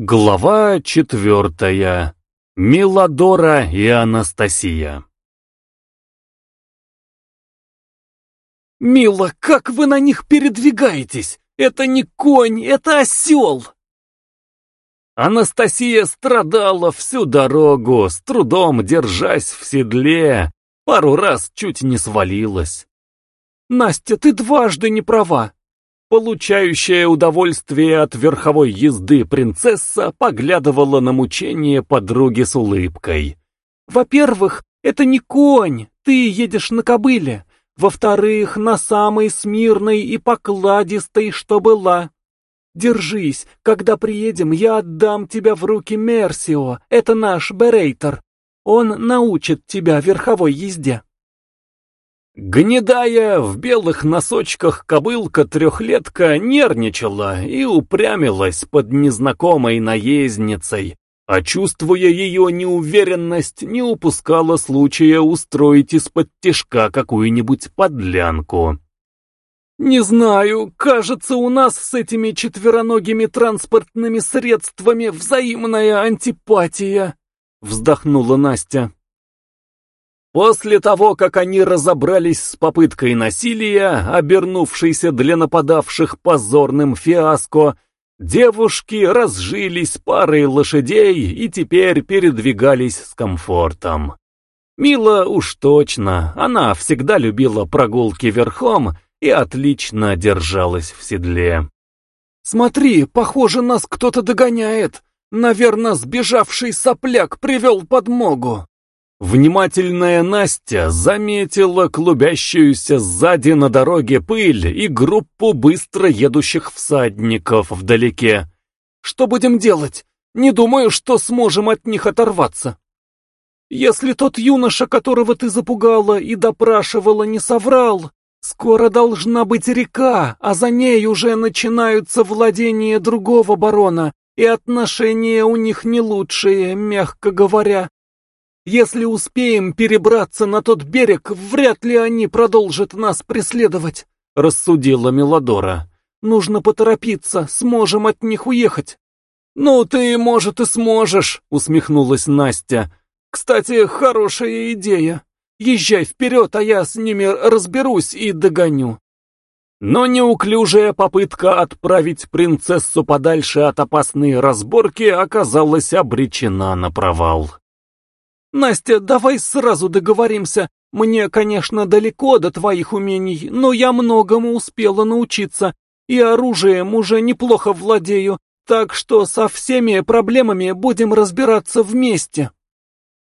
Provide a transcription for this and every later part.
Глава четвертая. Миладора и Анастасия. «Мила, как вы на них передвигаетесь? Это не конь, это осел!» Анастасия страдала всю дорогу, с трудом держась в седле, пару раз чуть не свалилась. «Настя, ты дважды не права. Получающая удовольствие от верховой езды принцесса поглядывала на мучение подруги с улыбкой. «Во-первых, это не конь, ты едешь на кобыле. Во-вторых, на самой смирной и покладистой, что была. Держись, когда приедем, я отдам тебя в руки Мерсио, это наш Берейтер. Он научит тебя верховой езде». Гнедая в белых носочках кобылка-трехлетка нервничала и упрямилась под незнакомой наездницей, а чувствуя ее неуверенность, не упускала случая устроить из-под тишка какую-нибудь подлянку. «Не знаю, кажется, у нас с этими четвероногими транспортными средствами взаимная антипатия», — вздохнула Настя. После того, как они разобрались с попыткой насилия, обернувшейся для нападавших позорным фиаско, девушки разжились парой лошадей и теперь передвигались с комфортом. Мила уж точно, она всегда любила прогулки верхом и отлично держалась в седле. «Смотри, похоже, нас кто-то догоняет. Наверное, сбежавший сопляк привел подмогу». Внимательная Настя заметила клубящуюся сзади на дороге пыль и группу быстро едущих всадников вдалеке. «Что будем делать? Не думаю, что сможем от них оторваться». «Если тот юноша, которого ты запугала и допрашивала, не соврал, скоро должна быть река, а за ней уже начинаются владения другого барона, и отношения у них не лучшие, мягко говоря». Если успеем перебраться на тот берег, вряд ли они продолжат нас преследовать», — рассудила Мелодора. «Нужно поторопиться, сможем от них уехать». «Ну, ты, может, и сможешь», — усмехнулась Настя. «Кстати, хорошая идея. Езжай вперед, а я с ними разберусь и догоню». Но неуклюжая попытка отправить принцессу подальше от опасной разборки оказалась обречена на провал. «Настя, давай сразу договоримся. Мне, конечно, далеко до твоих умений, но я многому успела научиться, и оружием уже неплохо владею, так что со всеми проблемами будем разбираться вместе».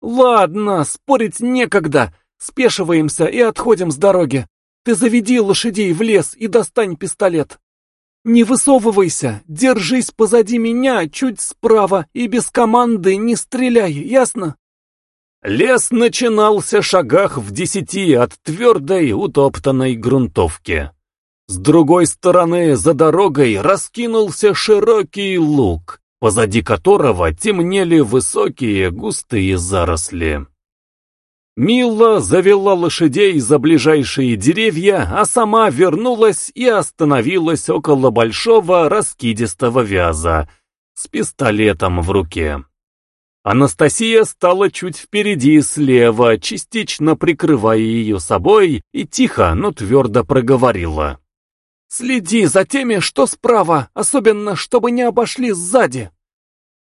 «Ладно, спорить некогда. Спешиваемся и отходим с дороги. Ты заведи лошадей в лес и достань пистолет. Не высовывайся, держись позади меня, чуть справа, и без команды не стреляй, ясно?» Лес начинался шагах в десяти от твердой утоптанной грунтовки. С другой стороны, за дорогой раскинулся широкий луг, позади которого темнели высокие густые заросли. Мила завела лошадей за ближайшие деревья, а сама вернулась и остановилась около большого раскидистого вяза с пистолетом в руке. Анастасия стала чуть впереди слева, частично прикрывая ее собой, и тихо, но твердо проговорила. «Следи за теми, что справа, особенно, чтобы не обошли сзади».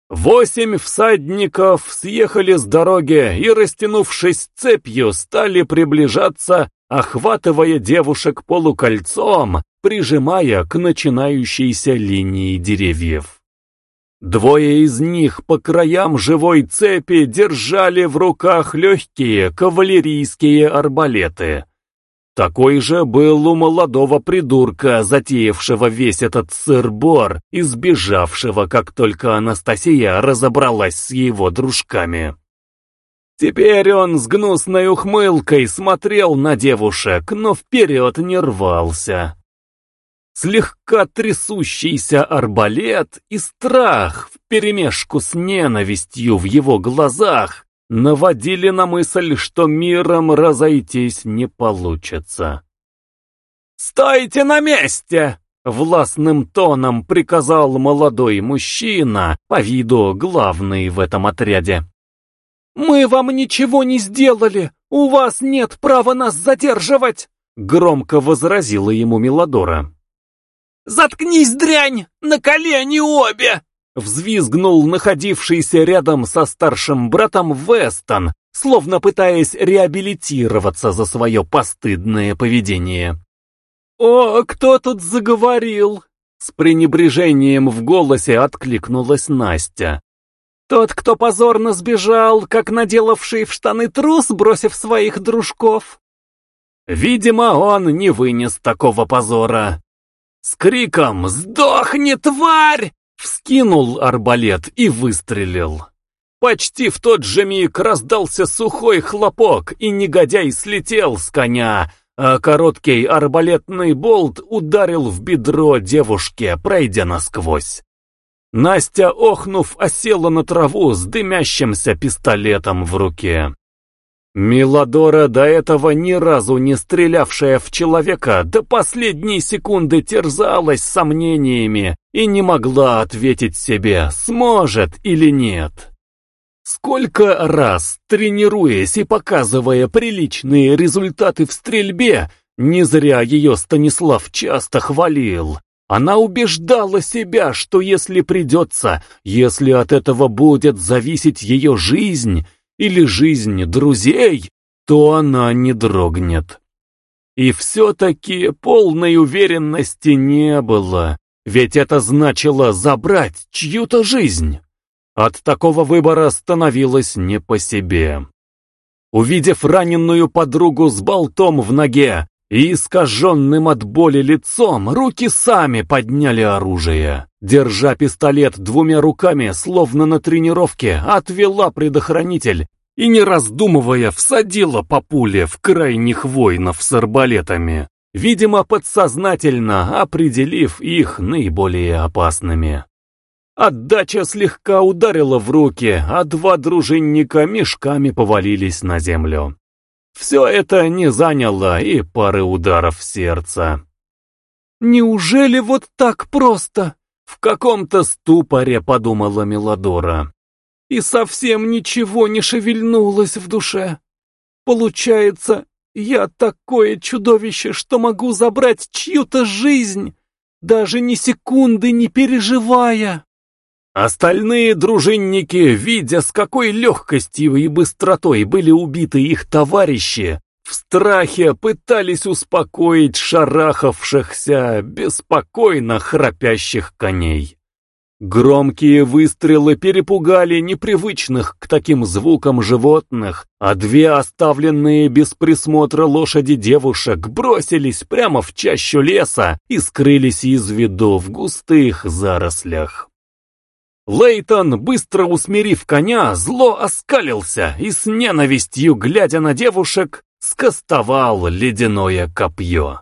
Восемь всадников съехали с дороги и, растянувшись цепью, стали приближаться, охватывая девушек полукольцом, прижимая к начинающейся линии деревьев. Двое из них по краям живой цепи держали в руках легкие кавалерийские арбалеты. Такой же был у молодого придурка, затеявшего весь этот сыр-бор и сбежавшего, как только Анастасия разобралась с его дружками. Теперь он с гнусной ухмылкой смотрел на девушек, но вперед не рвался. Слегка трясущийся арбалет и страх вперемешку с ненавистью в его глазах наводили на мысль, что миром разойтись не получится. «Стойте на месте!» Властным тоном приказал молодой мужчина, по виду главный в этом отряде. «Мы вам ничего не сделали! У вас нет права нас задерживать!» Громко возразила ему Мелодора. «Заткнись, дрянь! На колени обе!» Взвизгнул находившийся рядом со старшим братом Вестон, словно пытаясь реабилитироваться за свое постыдное поведение. «О, кто тут заговорил?» С пренебрежением в голосе откликнулась Настя. «Тот, кто позорно сбежал, как наделавший в штаны трус, бросив своих дружков?» Видимо, он не вынес такого позора. С криком «Сдохни, тварь!» вскинул арбалет и выстрелил. Почти в тот же миг раздался сухой хлопок, и негодяй слетел с коня, а короткий арбалетный болт ударил в бедро девушке, пройдя насквозь. Настя, охнув, осела на траву с дымящимся пистолетом в руке. Миладора, до этого ни разу не стрелявшая в человека, до последней секунды терзалась сомнениями и не могла ответить себе, сможет или нет. Сколько раз, тренируясь и показывая приличные результаты в стрельбе, не зря ее Станислав часто хвалил. Она убеждала себя, что если придется, если от этого будет зависеть ее жизнь или жизнь друзей, то она не дрогнет. И все-таки полной уверенности не было, ведь это значило забрать чью-то жизнь. От такого выбора становилось не по себе. Увидев раненую подругу с болтом в ноге и искаженным от боли лицом, руки сами подняли оружие. Держа пистолет двумя руками, словно на тренировке, отвела предохранитель и, не раздумывая, всадила по пуле в крайних воинов с арбалетами, видимо, подсознательно определив их наиболее опасными. Отдача слегка ударила в руки, а два дружинника мешками повалились на землю. Все это не заняло и пары ударов в сердце. «Неужели вот так просто?» В каком-то ступоре подумала Мелодора. «И совсем ничего не шевельнулось в душе. Получается, я такое чудовище, что могу забрать чью-то жизнь, даже ни секунды не переживая». Остальные дружинники, видя, с какой легкостью и быстротой были убиты их товарищи, в страхе пытались успокоить шарахавшихся, беспокойно храпящих коней. Громкие выстрелы перепугали непривычных к таким звукам животных, а две оставленные без присмотра лошади девушек бросились прямо в чащу леса и скрылись из виду в густых зарослях. Лейтон, быстро усмирив коня, зло оскалился и с ненавистью, глядя на девушек, скостовал ледяное копье.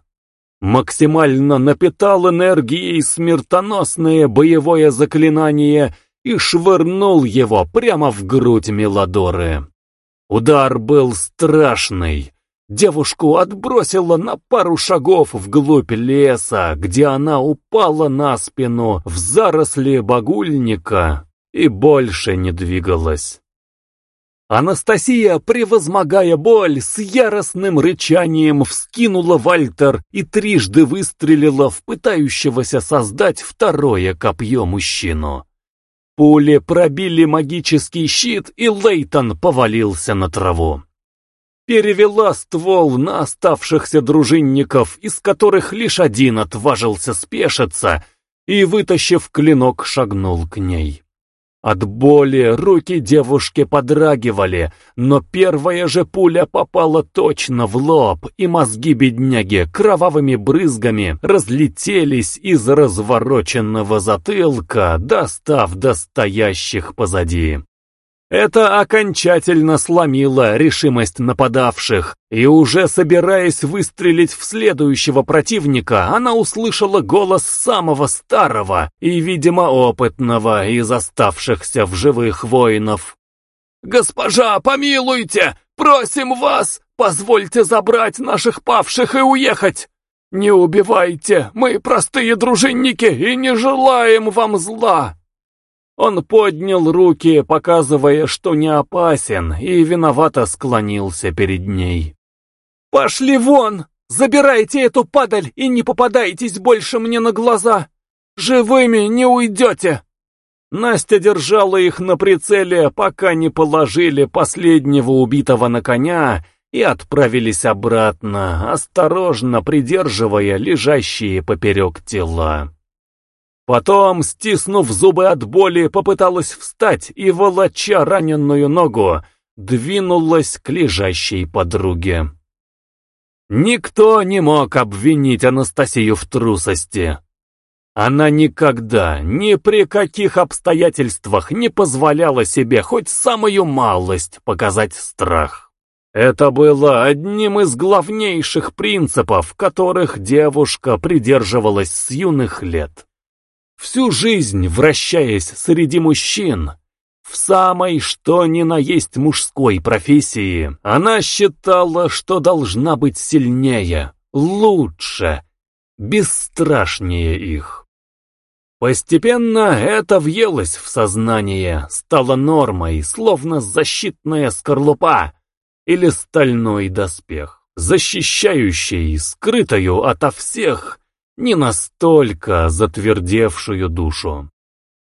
Максимально напитал энергией смертоносное боевое заклинание и швырнул его прямо в грудь Мелодоры. Удар был страшный, Девушку отбросило на пару шагов вглубь леса, где она упала на спину в заросли багульника и больше не двигалась. Анастасия, превозмогая боль, с яростным рычанием вскинула Вальтер и трижды выстрелила в пытающегося создать второе копье мужчину. Пули пробили магический щит, и Лейтон повалился на траву перевела ствол на оставшихся дружинников, из которых лишь один отважился спешиться и, вытащив клинок, шагнул к ней. От боли руки девушки подрагивали, но первая же пуля попала точно в лоб, и мозги бедняги кровавыми брызгами разлетелись из развороченного затылка, достав до стоящих позади. Это окончательно сломило решимость нападавших, и уже собираясь выстрелить в следующего противника, она услышала голос самого старого и, видимо, опытного из оставшихся в живых воинов. «Госпожа, помилуйте! Просим вас! Позвольте забрать наших павших и уехать! «Не убивайте! Мы простые дружинники и не желаем вам зла!» Он поднял руки, показывая, что не опасен, и виновато склонился перед ней. «Пошли вон! Забирайте эту падаль и не попадайтесь больше мне на глаза! Живыми не уйдете!» Настя держала их на прицеле, пока не положили последнего убитого на коня и отправились обратно, осторожно придерживая лежащие поперек тела. Потом, стиснув зубы от боли, попыталась встать и, волоча раненую ногу, двинулась к лежащей подруге. Никто не мог обвинить Анастасию в трусости. Она никогда, ни при каких обстоятельствах не позволяла себе хоть самую малость показать страх. Это было одним из главнейших принципов, которых девушка придерживалась с юных лет. Всю жизнь вращаясь среди мужчин, в самой что ни на есть мужской профессии, она считала, что должна быть сильнее, лучше, бесстрашнее их. Постепенно это въелось в сознание, стало нормой, словно защитная скорлупа, или стальной доспех, защищающий скрытую ото всех, не настолько затвердевшую душу.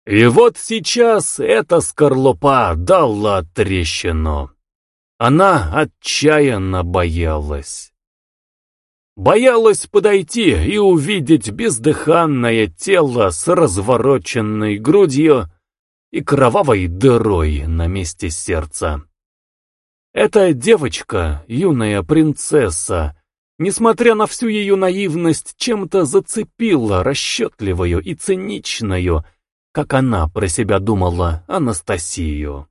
И вот сейчас эта скорлупа дала трещину. Она отчаянно боялась. Боялась подойти и увидеть бездыханное тело с развороченной грудью и кровавой дырой на месте сердца. Эта девочка, юная принцесса, несмотря на всю ее наивность, чем-то зацепила расчетливую и циничную, как она про себя думала, Анастасию.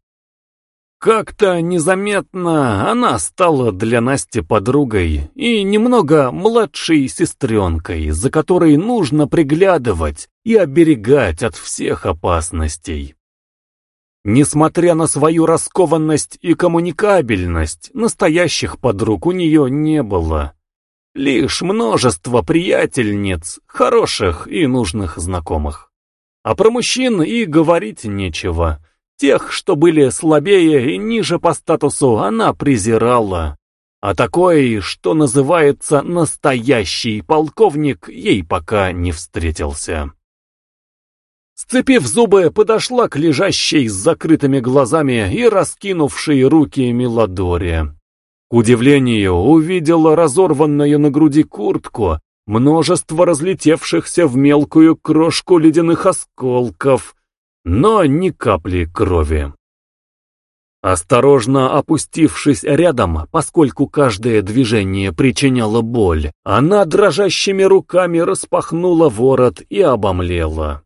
Как-то незаметно она стала для Насти подругой и немного младшей сестренкой, за которой нужно приглядывать и оберегать от всех опасностей. Несмотря на свою раскованность и коммуникабельность, настоящих подруг у нее не было. Лишь множество приятельниц, хороших и нужных знакомых. А про мужчин и говорить нечего. Тех, что были слабее и ниже по статусу, она презирала. А такой, что называется настоящий полковник, ей пока не встретился. Сцепив зубы, подошла к лежащей с закрытыми глазами и раскинувшей руки Мелодоре. К удивлению, увидела разорванную на груди куртку, множество разлетевшихся в мелкую крошку ледяных осколков, но ни капли крови. Осторожно опустившись рядом, поскольку каждое движение причиняло боль, она дрожащими руками распахнула ворот и обомлела.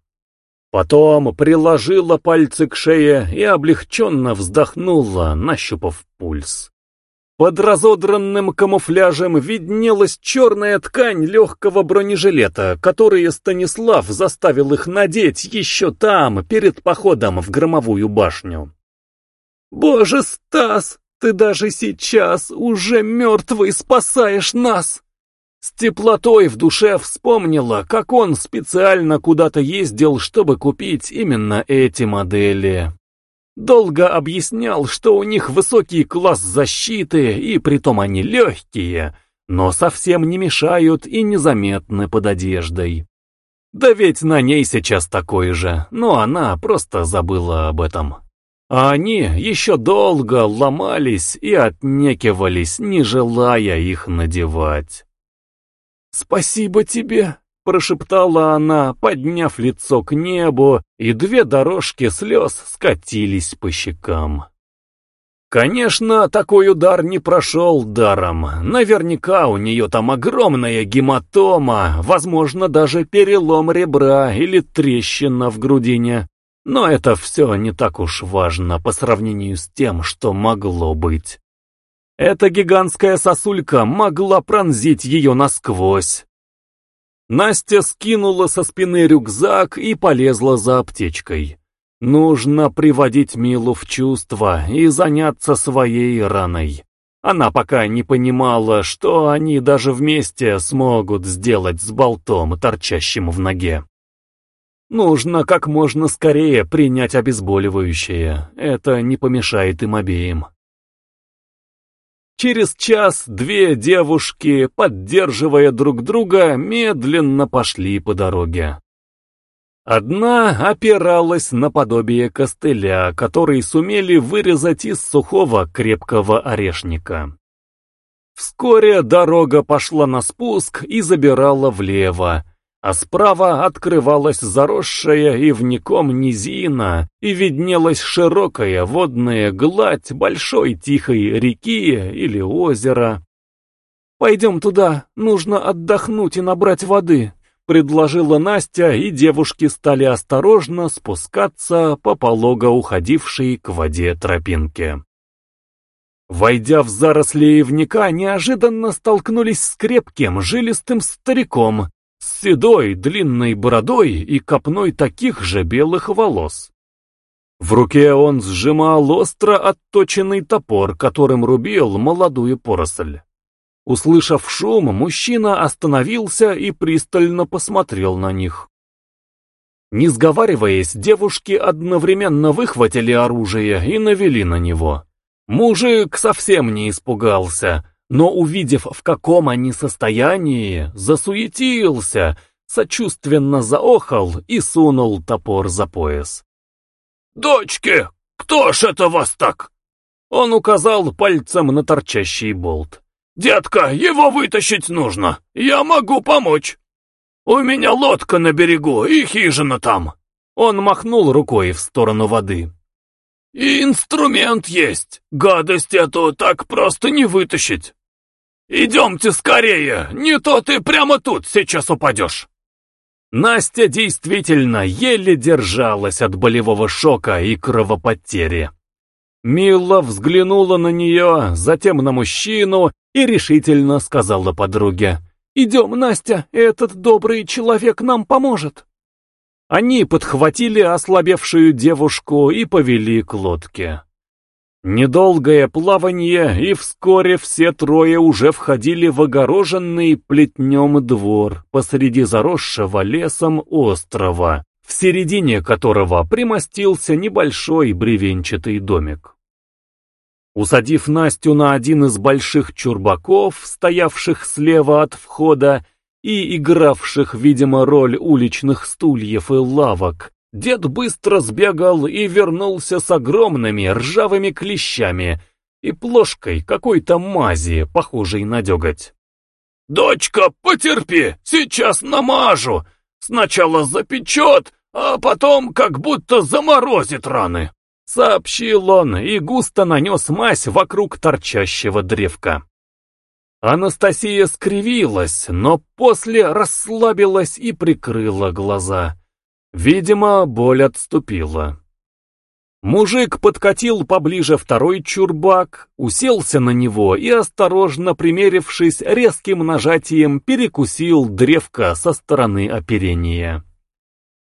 Потом приложила пальцы к шее и облегченно вздохнула, нащупав пульс. Под разодранным камуфляжем виднелась черная ткань легкого бронежилета, который Станислав заставил их надеть еще там, перед походом в громовую башню. «Боже, Стас, ты даже сейчас уже мертвый спасаешь нас!» С теплотой в душе вспомнила, как он специально куда-то ездил, чтобы купить именно эти модели. Долго объяснял, что у них высокий класс защиты, и притом они легкие, но совсем не мешают и незаметны под одеждой. Да ведь на ней сейчас такой же, но она просто забыла об этом. А они еще долго ломались и отнекивались, не желая их надевать. «Спасибо тебе!» — прошептала она, подняв лицо к небу, и две дорожки слез скатились по щекам. Конечно, такой удар не прошел даром. Наверняка у нее там огромная гематома, возможно, даже перелом ребра или трещина в грудине. Но это все не так уж важно по сравнению с тем, что могло быть. Эта гигантская сосулька могла пронзить ее насквозь. Настя скинула со спины рюкзак и полезла за аптечкой. Нужно приводить Милу в чувство и заняться своей раной. Она пока не понимала, что они даже вместе смогут сделать с болтом, торчащим в ноге. Нужно как можно скорее принять обезболивающее. Это не помешает им обеим. Через час две девушки, поддерживая друг друга, медленно пошли по дороге. Одна опиралась на подобие костыля, который сумели вырезать из сухого крепкого орешника. Вскоре дорога пошла на спуск и забирала влево, а справа открывалась заросшая ивником низина, и виднелась широкая водная гладь большой тихой реки или озера. «Пойдем туда, нужно отдохнуть и набрать воды», — предложила Настя, и девушки стали осторожно спускаться по полого уходившей к воде тропинке. Войдя в заросли ивника, неожиданно столкнулись с крепким, жилистым стариком, седой длинной бородой и копной таких же белых волос. В руке он сжимал остро отточенный топор, которым рубил молодую поросль. Услышав шум, мужчина остановился и пристально посмотрел на них. Не сговариваясь, девушки одновременно выхватили оружие и навели на него. Мужик совсем не испугался, но увидев, в каком они состоянии, засуетился, сочувственно заохал и сунул топор за пояс. «Дочки, кто ж это вас так?» Он указал пальцем на торчащий болт. «Детка, его вытащить нужно, я могу помочь. У меня лодка на берегу и хижина там». Он махнул рукой в сторону воды. «И инструмент есть, гадость эту так просто не вытащить». «Идемте скорее, не то ты прямо тут сейчас упадешь!» Настя действительно еле держалась от болевого шока и кровопотери. Мила взглянула на нее, затем на мужчину и решительно сказала подруге. «Идем, Настя, этот добрый человек нам поможет». Они подхватили ослабевшую девушку и повели к лодке. Недолгое плавание, и вскоре все трое уже входили в огороженный плетнем двор посреди заросшего лесом острова, в середине которого примостился небольшой бревенчатый домик. Усадив Настю на один из больших чурбаков, стоявших слева от входа и игравших, видимо, роль уличных стульев и лавок, Дед быстро сбегал и вернулся с огромными ржавыми клещами и плошкой какой-то мази, похожей на деготь. «Дочка, потерпи, сейчас намажу. Сначала запечет, а потом как будто заморозит раны», — сообщил он и густо нанес мазь вокруг торчащего древка. Анастасия скривилась, но после расслабилась и прикрыла глаза. Видимо, боль отступила. Мужик подкатил поближе второй чурбак, уселся на него и, осторожно примерившись, резким нажатием перекусил древко со стороны оперения.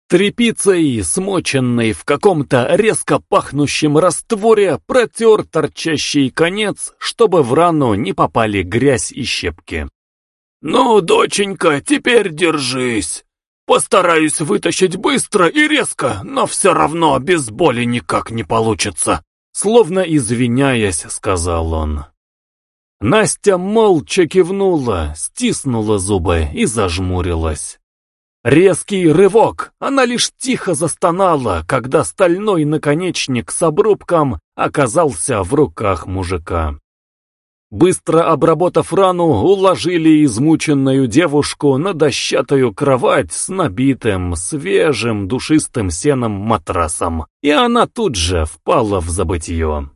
Трепицей, смоченной в каком-то резко пахнущем растворе, протер торчащий конец, чтобы в рану не попали грязь и щепки. «Ну, доченька, теперь держись!» Постараюсь вытащить быстро и резко, но все равно без боли никак не получится. Словно извиняясь, сказал он. Настя молча кивнула, стиснула зубы и зажмурилась. Резкий рывок, она лишь тихо застонала, когда стальной наконечник с обрубком оказался в руках мужика. Быстро обработав рану, уложили измученную девушку на дощатую кровать с набитым, свежим, душистым сеном матрасом, и она тут же впала в забытье.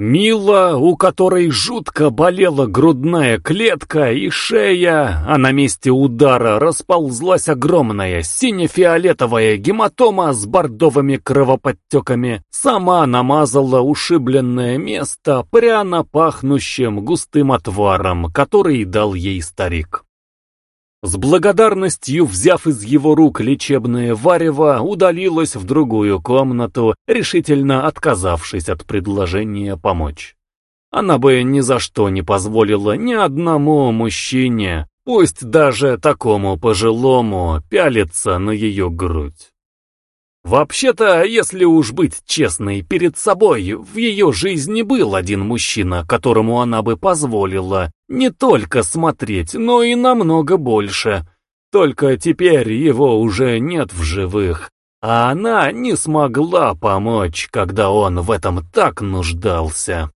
Мила, у которой жутко болела грудная клетка и шея, а на месте удара расползлась огромная сине-фиолетовая гематома с бордовыми кровоподтеками, сама намазала ушибленное место пряно пахнущим густым отваром, который дал ей старик. С благодарностью, взяв из его рук лечебное варево, удалилась в другую комнату, решительно отказавшись от предложения помочь. Она бы ни за что не позволила ни одному мужчине, пусть даже такому пожилому, пялиться на ее грудь. Вообще-то, если уж быть честной перед собой, в ее жизни был один мужчина, которому она бы позволила не только смотреть, но и намного больше. Только теперь его уже нет в живых, а она не смогла помочь, когда он в этом так нуждался.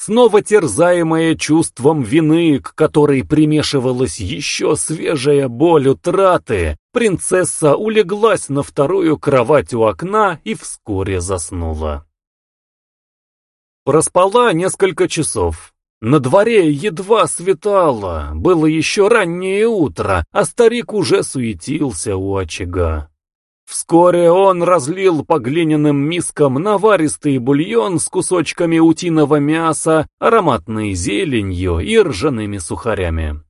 Снова терзаемая чувством вины, к которой примешивалась еще свежая боль утраты, принцесса улеглась на вторую кровать у окна и вскоре заснула. Проспала несколько часов. На дворе едва светало, было еще раннее утро, а старик уже суетился у очага. Вскоре он разлил по глиняным мискам наваристый бульон с кусочками утиного мяса, ароматной зеленью и ржаными сухарями.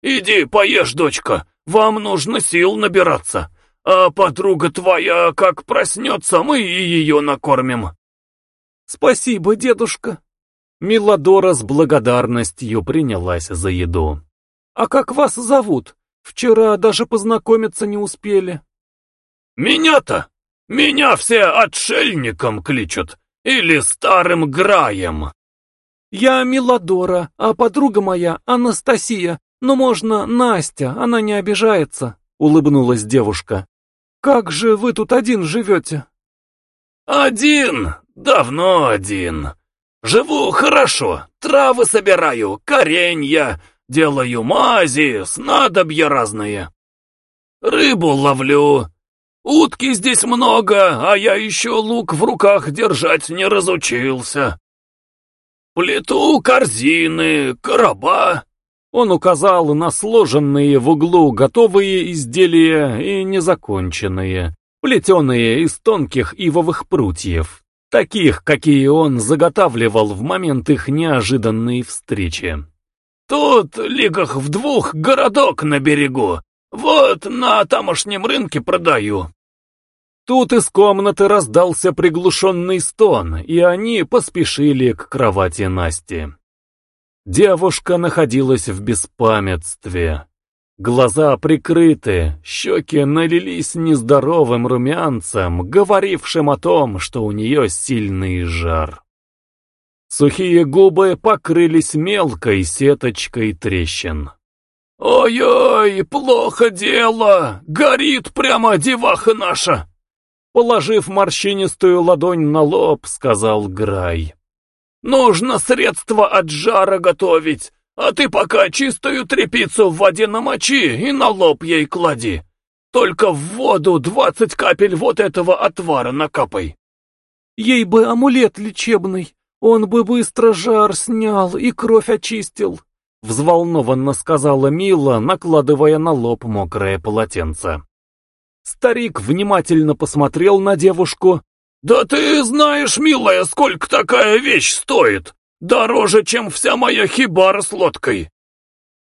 «Иди поешь, дочка, вам нужно сил набираться, а подруга твоя, как проснется, мы и ее накормим». «Спасибо, дедушка». Миладора с благодарностью принялась за еду. «А как вас зовут? Вчера даже познакомиться не успели». Меня-то? Меня все отшельником кличут. Или старым Граем. Я Миладора, а подруга моя Анастасия. Но можно Настя, она не обижается, улыбнулась девушка. Как же вы тут один живете? Один, давно один. Живу хорошо, травы собираю, коренья, делаю мази, снадобья разные. Рыбу ловлю, Утки здесь много, а я еще лук в руках держать не разучился. Плету корзины, короба. Он указал на сложенные в углу готовые изделия и незаконченные, плетеные из тонких ивовых прутьев, таких, какие он заготавливал в момент их неожиданной встречи. Тут, лигах в двух, городок на берегу, «Вот на тамошнем рынке продаю». Тут из комнаты раздался приглушенный стон, и они поспешили к кровати Насти. Девушка находилась в беспамятстве. Глаза прикрыты, щеки налились нездоровым румянцем, говорившим о том, что у нее сильный жар. Сухие губы покрылись мелкой сеточкой трещин. «Ой-ой, плохо дело! Горит прямо деваха наша!» Положив морщинистую ладонь на лоб, сказал Грай. «Нужно средство от жара готовить, а ты пока чистую тряпицу в воде намочи и на лоб ей клади. Только в воду двадцать капель вот этого отвара накапай». «Ей бы амулет лечебный, он бы быстро жар снял и кровь очистил», — взволнованно сказала Мила, накладывая на лоб мокрое полотенце. Старик внимательно посмотрел на девушку. «Да ты знаешь, милая, сколько такая вещь стоит! Дороже, чем вся моя хибара с лодкой!»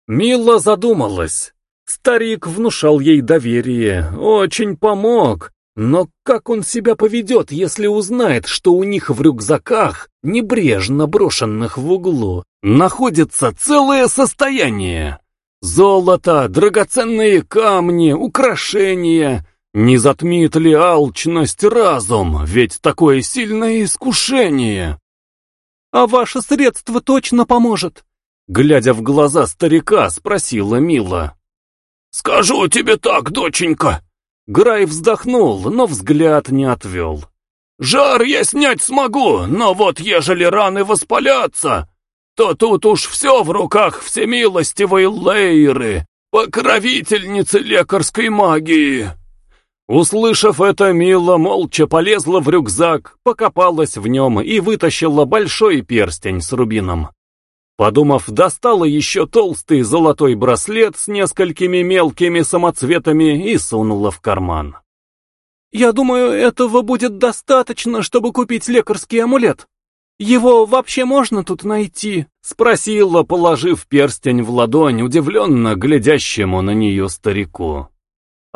Мила задумалась. Старик внушал ей доверие, очень помог, но как он себя поведет, если узнает, что у них в рюкзаках, небрежно брошенных в углу, находится целое состояние? Золото, драгоценные камни, украшения. Не затмит ли алчность разум, ведь такое сильное искушение? А ваше средство точно поможет? Глядя в глаза старика, спросила Мила. «Скажу тебе так, доченька, Грай вздохнул, но взгляд не отвел. «Жар я снять смогу, но вот ежели раны воспалятся, то тут уж все в руках всемилостивой Лейры, покровительницы лекарской магии». Услышав это, Мила молча полезла в рюкзак, покопалась в нем и вытащила большой перстень с рубином. Подумав, достала еще толстый золотой браслет с несколькими мелкими самоцветами и сунула в карман. «Я думаю, этого будет достаточно, чтобы купить лекарский амулет. Его вообще можно тут найти?» — спросила, положив перстень в ладонь, удивленно глядящему на нее старику.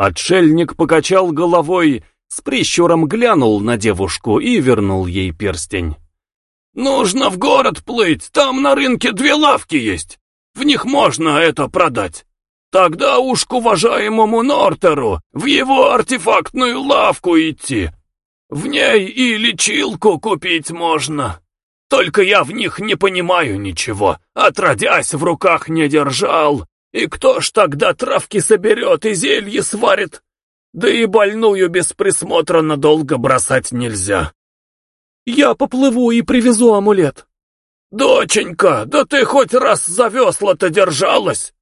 Отшельник покачал головой, с прищуром глянул на девушку и вернул ей перстень. Нужно в город плыть, там на рынке две лавки есть. В них можно это продать. Тогда уж к уважаемому Нортеру в его артефактную лавку идти. В ней и лечилку купить можно. Только я в них не понимаю ничего, отродясь в руках не держал. И кто ж тогда травки соберет и зелье сварит? Да и больную без присмотра надолго бросать нельзя. Я поплыву и привезу амулет. Доченька, да ты хоть раз за весла-то держалась?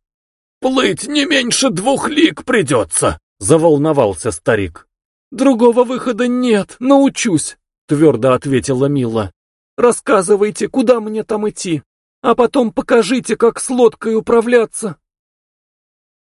Плыть не меньше двух лиг придется, заволновался старик. Другого выхода нет, научусь, твердо ответила Мила. Рассказывайте, куда мне там идти, а потом покажите, как с лодкой управляться.